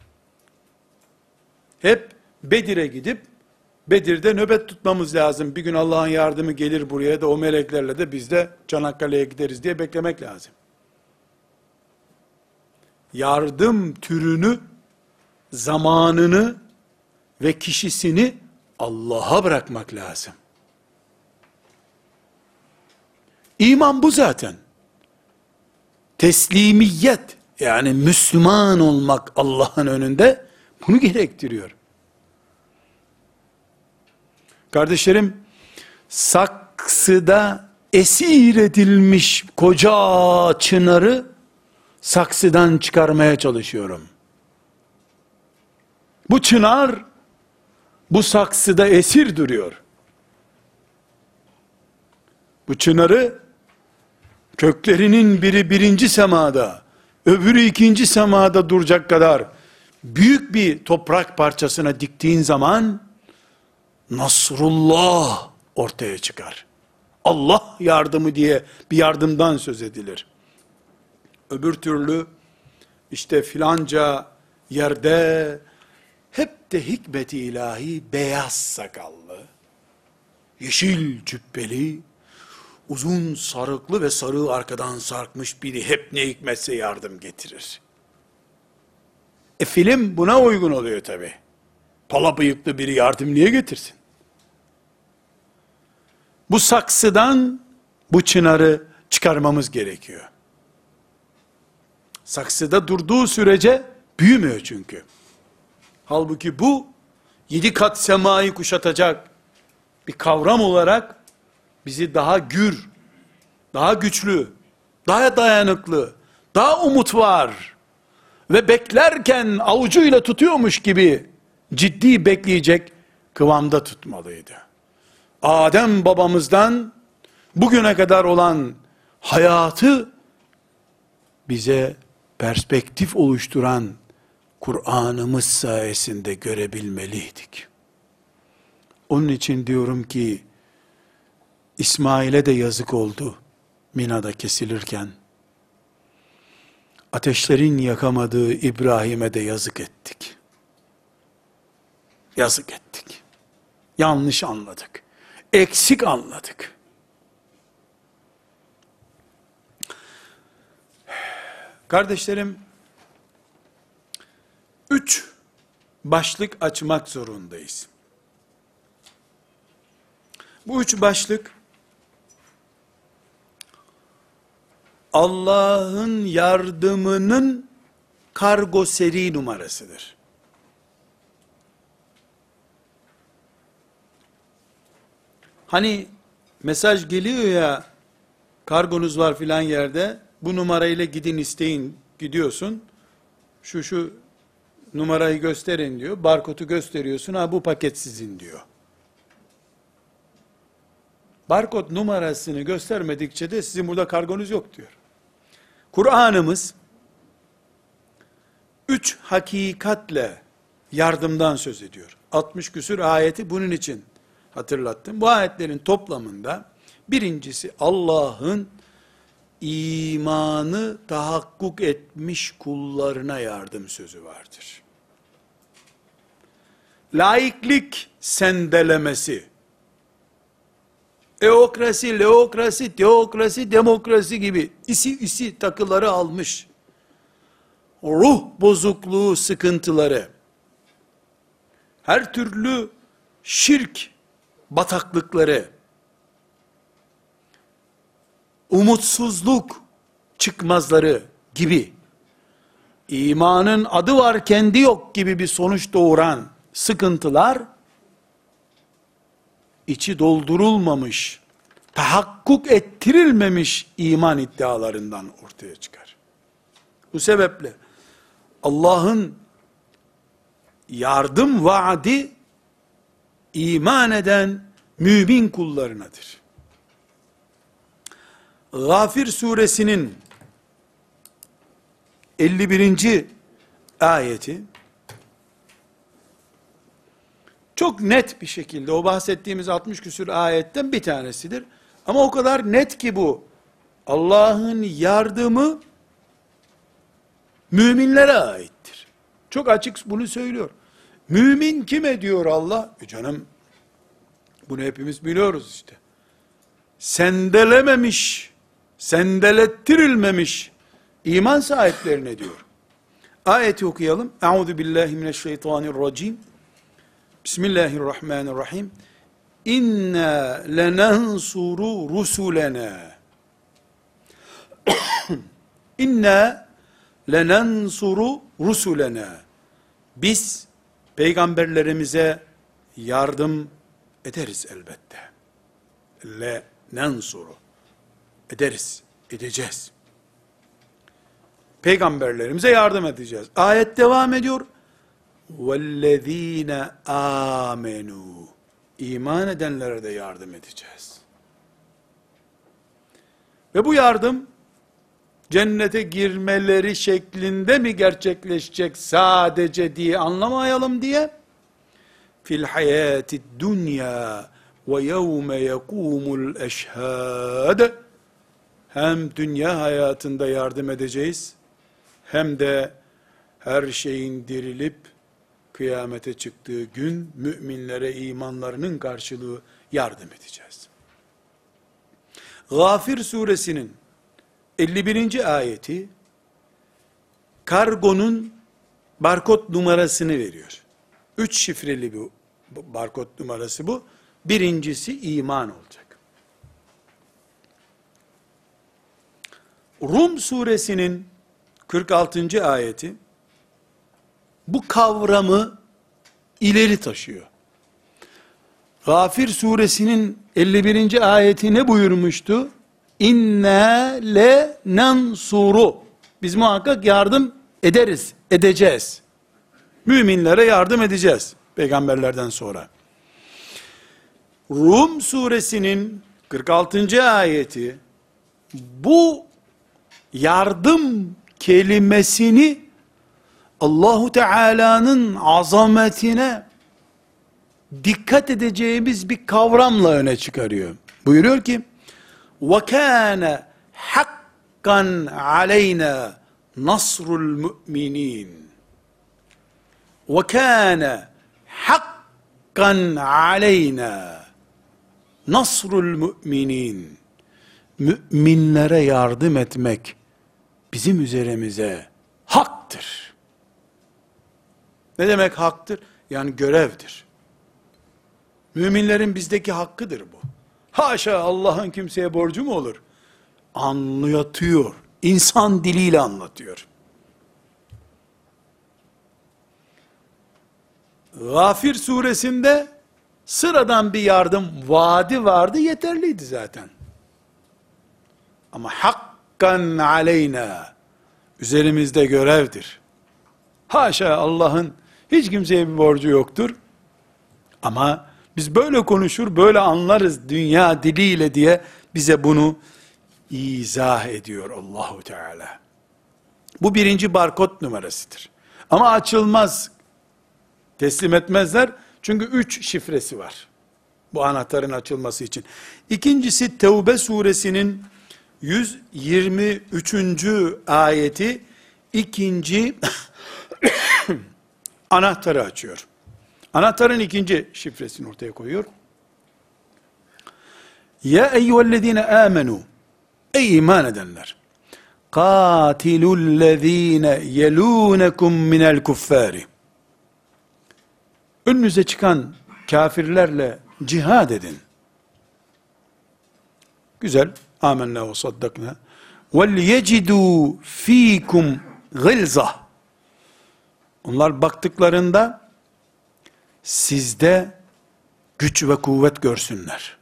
Speaker 1: Hep Bedir'e gidip Bedir'de nöbet tutmamız lazım. Bir gün Allah'ın yardımı gelir buraya da o meleklerle de biz de Çanakkale'ye gideriz diye beklemek lazım. Yardım türünü, zamanını ve kişisini Allah'a bırakmak lazım. İman bu zaten. Teslimiyet, yani Müslüman olmak Allah'ın önünde bunu gerektiriyor. Kardeşlerim, saksıda esir edilmiş koca çınarı saksıdan çıkarmaya çalışıyorum. Bu çınar bu saksıda esir duruyor. Bu çınarı köklerinin biri birinci semada, öbürü ikinci semada duracak kadar büyük bir toprak parçasına diktiğin zaman Nasrullah ortaya çıkar. Allah yardımı diye bir yardımdan söz edilir. Öbür türlü işte filanca yerde hep de hikmeti ilahi beyaz sakallı, yeşil cübbeli, uzun sarıklı ve sarığı arkadan sarkmış biri hep ne hikmetse yardım getirir. E film buna uygun oluyor tabi. Pala bıyıklı biri yardım niye getirsin? Bu saksıdan bu çınarı çıkarmamız gerekiyor. Saksıda durduğu sürece büyümüyor çünkü. Halbuki bu yedi kat semayı kuşatacak bir kavram olarak bizi daha gür, daha güçlü, daha dayanıklı, daha umut var ve beklerken avucuyla tutuyormuş gibi ciddi bekleyecek kıvamda tutmalıydı. Adem babamızdan bugüne kadar olan hayatı bize perspektif oluşturan Kur'an'ımız sayesinde görebilmeliydik. Onun için diyorum ki İsmail'e de yazık oldu Mina'da kesilirken. Ateşlerin yakamadığı İbrahim'e de yazık ettik. Yazık ettik. Yanlış anladık. Eksik anladık. Kardeşlerim, üç başlık açmak zorundayız. Bu üç başlık, Allah'ın yardımının kargo seri numarasıdır. Hani mesaj geliyor ya, kargonuz var filan yerde, bu numarayla gidin isteyin, gidiyorsun, şu şu numarayı gösterin diyor, barkodu gösteriyorsun, ha bu paket sizin diyor. Barkod numarasını göstermedikçe de sizin burada kargonuz yok diyor. Kur'an'ımız, üç hakikatle yardımdan söz ediyor. 60 küsür ayeti bunun için hatırlattım. Bu ayetlerin toplamında, birincisi Allah'ın imanı tahakkuk etmiş kullarına yardım sözü vardır. Laiklik sendelemesi, eokrasi, leokrasi, teokrasi, demokrasi gibi isi isi takıları almış, ruh bozukluğu sıkıntıları, her türlü şirk bataklıkları, umutsuzluk çıkmazları gibi, imanın adı var kendi yok gibi bir sonuç doğuran sıkıntılar, içi doldurulmamış, tahakkuk ettirilmemiş iman iddialarından ortaya çıkar. Bu sebeple Allah'ın yardım vaadi iman eden mümin kullarınadır. Gafir suresinin 51. ayeti çok net bir şekilde o bahsettiğimiz 60 küsür ayetten bir tanesidir. Ama o kadar net ki bu. Allah'ın yardımı müminlere aittir. Çok açık bunu söylüyor. Mümin kime diyor Allah? E canım bunu hepimiz biliyoruz işte. Sendelememiş, sendelettirilmemiş iman sahiplerine diyor. Ayeti okuyalım. Euzu billahi mineşşeytanirracim. Bismillahirrahmanirrahim. İnna lenansuru rusulena. [COUGHS] İnna lenansuru rusulena. Biz peygamberlerimize yardım ederiz elbette. Le nansuru. Ederiz, edeceğiz. Peygamberlerimize yardım edeceğiz. Ayet devam ediyor. وَالَّذ۪ينَ آمَنُوا İman edenlere de yardım edeceğiz. Ve bu yardım, cennete girmeleri şeklinde mi gerçekleşecek sadece diye anlamayalım diye, fil hayati dünya ve yevme yekumul eşhad hem dünya hayatında yardım edeceğiz, hem de her şeyin dirilip kıyamete çıktığı gün müminlere imanlarının karşılığı yardım edeceğiz. Gafir suresinin 51. ayeti kargonun barkod numarasını veriyor. Üç şifreli bu barkod numarası bu. Birincisi iman olacak. Rum suresinin 46. ayeti bu kavramı ileri taşıyor. Gafir suresinin 51. ayeti ne buyurmuştu? İnna le nansuru. Biz muhakkak yardım ederiz, edeceğiz. Müminlere yardım edeceğiz peygamberlerden sonra. Rum suresinin 46. ayeti bu yardım kelimesini Allahu Teala'nın azametine dikkat edeceğimiz bir kavramla öne çıkarıyor. Buyuruyor ki: "Ve kana hakkan aleyna nasrul mu'minin." Ve kana hakkan aleyna nasrul müminin. Müminlere yardım etmek bizim üzerimize haktır. Ne demek haktır? Yani görevdir. Müminlerin bizdeki hakkıdır bu. Haşa Allah'ın kimseye borcu mu olur? Anlatıyor. İnsan diliyle anlatıyor. Gafir suresinde sıradan bir yardım vaadi vardı yeterliydi zaten. Ama hakkan aleyna üzerimizde görevdir. Haşa Allah'ın hiç kimseye bir borcu yoktur. Ama biz böyle konuşur, böyle anlarız dünya diliyle diye bize bunu izah ediyor Allahu Teala. Bu birinci barkod numarasıdır. Ama açılmaz Teslim etmezler. Çünkü üç şifresi var. Bu anahtarın açılması için. İkincisi Tevbe suresinin 123. ayeti ikinci [COUGHS] anahtarı açıyor. Anahtarın ikinci şifresini ortaya koyuyor. Ya eyyühellezine amenu Ey iman edenler! Katilullezine yelunekum minel kuffari önünüze çıkan kafirlerle cihad edin. Güzel. Amenna ve saddakna. Vel yecidu fikum gılza. Onlar baktıklarında sizde güç ve kuvvet görsünler.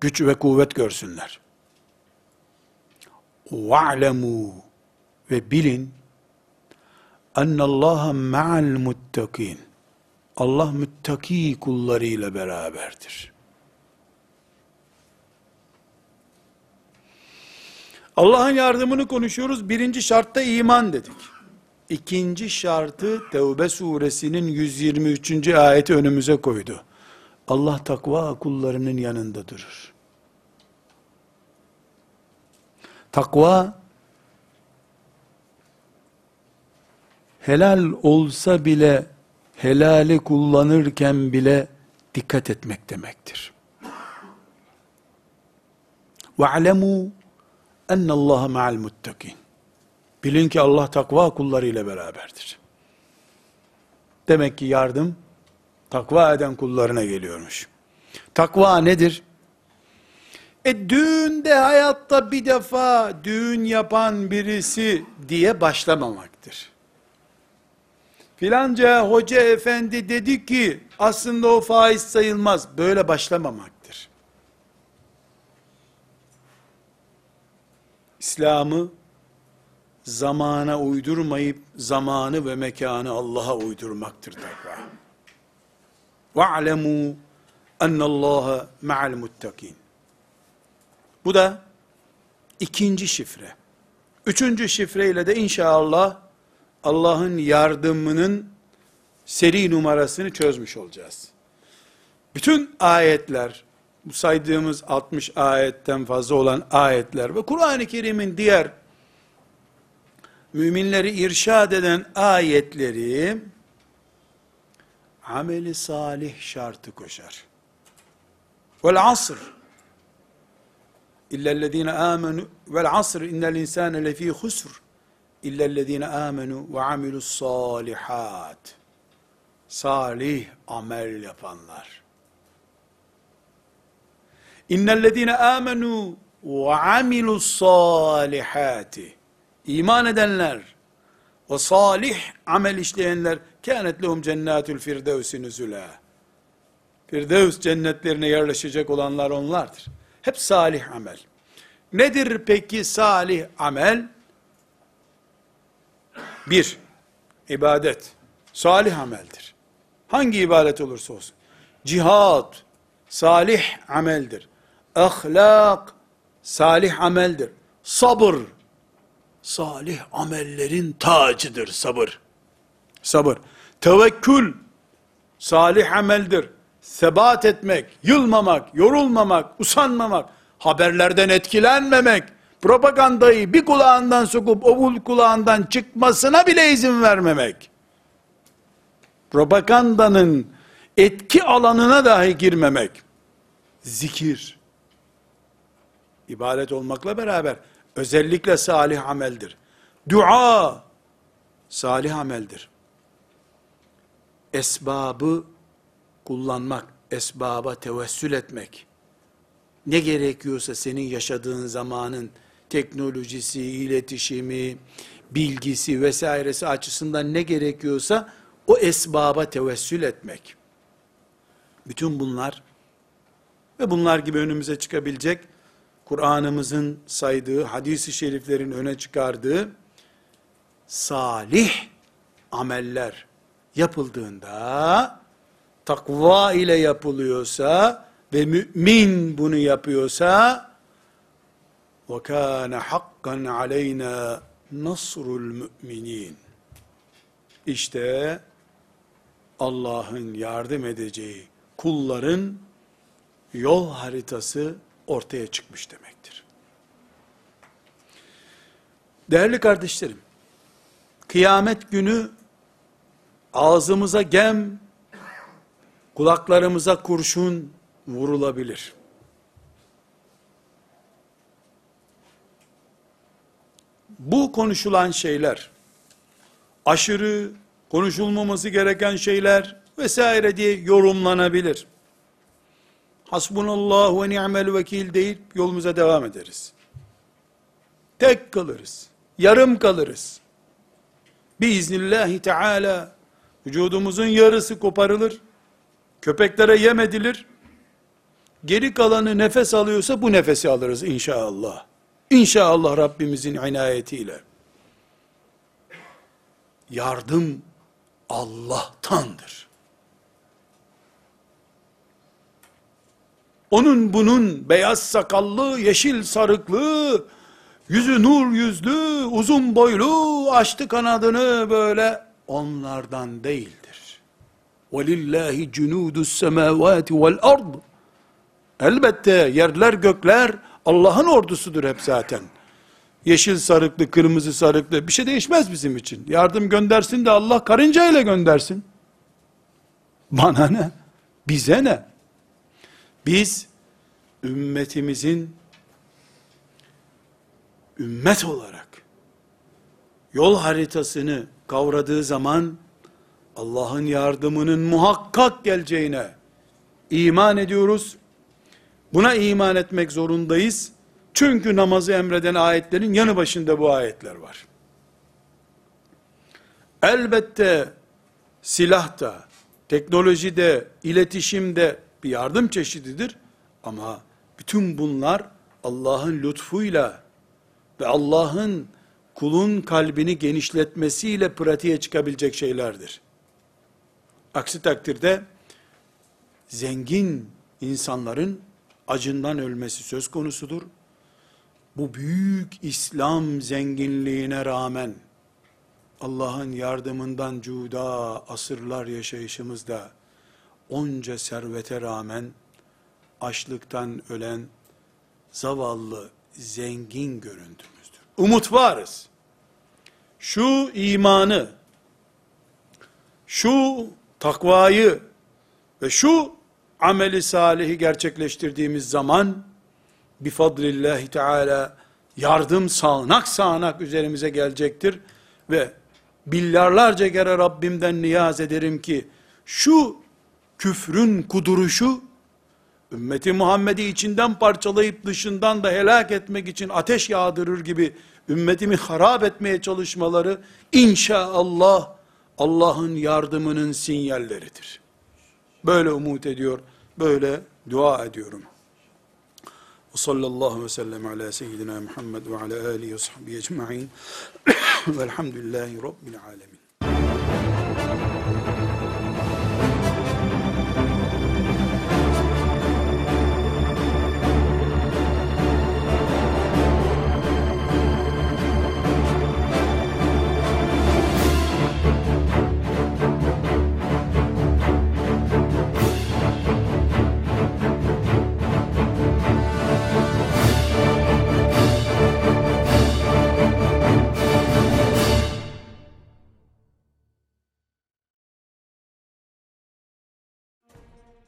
Speaker 1: Güç ve kuvvet görsünler. Wa'lemu ve bilin ennallaha ma'al muttakin. Allah müttaki kullarıyla beraberdir. Allah'ın yardımını konuşuyoruz. Birinci şartta iman dedik ikinci şartı Tevbe suresinin 123. ayeti önümüze koydu. Allah takva kullarının yanında durur. Takva helal olsa bile helali kullanırken bile dikkat etmek demektir. Ve alemu en Allah ma'al muttakin. Bilin ki Allah takva kullarıyla beraberdir. Demek ki yardım takva eden kullarına geliyormuş. Takva nedir? E düğünde hayatta bir defa düğün yapan birisi diye başlamamaktır filanca hoca efendi dedi ki aslında o faiz sayılmaz. Böyle başlamamaktır. İslam'ı zamana uydurmayıp zamanı ve mekanı Allah'a uydurmaktır takva. وَعْلَمُوا اَنَّ اللّٰهَ مَعَ الْمُتَّقِينَ Bu da ikinci şifre. Üçüncü şifreyle de inşallah Allah'ın yardımının seri numarasını çözmüş olacağız. Bütün ayetler, bu saydığımız 60 ayetten fazla olan ayetler ve Kur'an-ı Kerim'in diğer müminleri irşad eden ayetleri ameli salih şartı koşar. Vel asr illellezine amenu vel asr innel insane lefî husr illellezine amenu ve amilus salihat. Salih amel yapanlar. İnnellezine amenu ve amilus salihati. İman edenler ve salih amel işleyenler kânet lehum cennâtul firdevsi nüzulâ. Firdevs cennetlerine yerleşecek olanlar onlardır. Hep salih amel. Nedir peki salih amel? Bir, ibadet. Salih ameldir. Hangi ibadet olursa olsun. Cihad, salih ameldir. Ahlak, salih ameldir. Sabır, salih amellerin tacıdır sabır. Sabır. Tevekkül, salih ameldir. Sebat etmek, yılmamak, yorulmamak, usanmamak, haberlerden etkilenmemek, propagandayı bir kulağından sokup o kulağından çıkmasına bile izin vermemek. Propagandanın etki alanına dahi girmemek. Zikir. ibadet olmakla beraber özellikle salih ameldir. Dua salih ameldir. Esbabı kullanmak, esbaba tevessül etmek, ne gerekiyorsa senin yaşadığın zamanın teknolojisi, iletişimi, bilgisi vesairesi açısından ne gerekiyorsa o esbaba tevessül etmek. Bütün bunlar ve bunlar gibi önümüze çıkabilecek Kur'an'ımızın saydığı, hadisi şeriflerin öne çıkardığı salih ameller yapıldığında takva ile yapılıyorsa ve mümin bunu yapıyorsa وَكَانَ حَقًّا عَلَيْنَا نَصْرُ الْمُؤْمِنِينَ İşte Allah'ın yardım edeceği kulların yol haritası ortaya çıkmış demektir. Değerli kardeşlerim, kıyamet günü ağzımıza gem, kulaklarımıza kurşun vurulabilir. Bu konuşulan şeyler, aşırı, konuşulmaması gereken şeyler vesaire diye yorumlanabilir. Hasbunallah ve ni'mel vekil deyip yolumuza devam ederiz. Tek kalırız. Yarım kalırız. Biiznillahü teala vücudumuzun yarısı koparılır. Köpeklere yem edilir. Geri kalanı nefes alıyorsa bu nefesi alırız inşallah. İnşallah Rabbimizin inayetiyle. Yardım Allah'tandır. Onun bunun beyaz sakallı, yeşil sarıklı, yüzü nur yüzlü, uzun boylu, açtı kanadını böyle onlardan değildir. وَلِلَّهِ جُنُودُ السَّمَاوَاتِ وَالْأَرْضِ Elbette yerler gökler Allah'ın ordusudur hep zaten. Yeşil sarıklı, kırmızı sarıklı bir şey değişmez bizim için. Yardım göndersin de Allah karınca ile göndersin. Bana ne? Bize ne? Biz ümmetimizin ümmet olarak yol haritasını kavradığı zaman Allah'ın yardımının muhakkak geleceğine iman ediyoruz. Buna iman etmek zorundayız. Çünkü namazı emreden ayetlerin yanı başında bu ayetler var. Elbette silah da, teknoloji de, iletişim de bir yardım çeşididir. Ama bütün bunlar Allah'ın lütfuyla ve Allah'ın kulun kalbini genişletmesiyle pratiğe çıkabilecek şeylerdir. Aksi takdirde zengin insanların acından ölmesi söz konusudur. Bu büyük İslam zenginliğine rağmen Allah'ın yardımından cuda asırlar yaşayışımızda onca servete rağmen açlıktan ölen zavallı zengin görüntümüzdür. Umut varız. Şu imanı, şu takvayı ve şu ameli salihi gerçekleştirdiğimiz zaman bifadlillahi teala yardım sağanak sağanak üzerimize gelecektir ve milyarlarca kere Rabbimden niyaz ederim ki şu küfrün kuduruşu ümmeti Muhammed'i içinden parçalayıp dışından da helak etmek için ateş yağdırır gibi ümmetimi harap etmeye çalışmaları inşallah Allah'ın yardımının sinyalleridir. Böyle umut ediyor, böyle dua ediyorum. Ve sallallahu ve sellem ala seyyidina Muhammed ve ala alihi ve sahbihi ecma'in [COUGHS] velhamdülillahi rabbil alemin.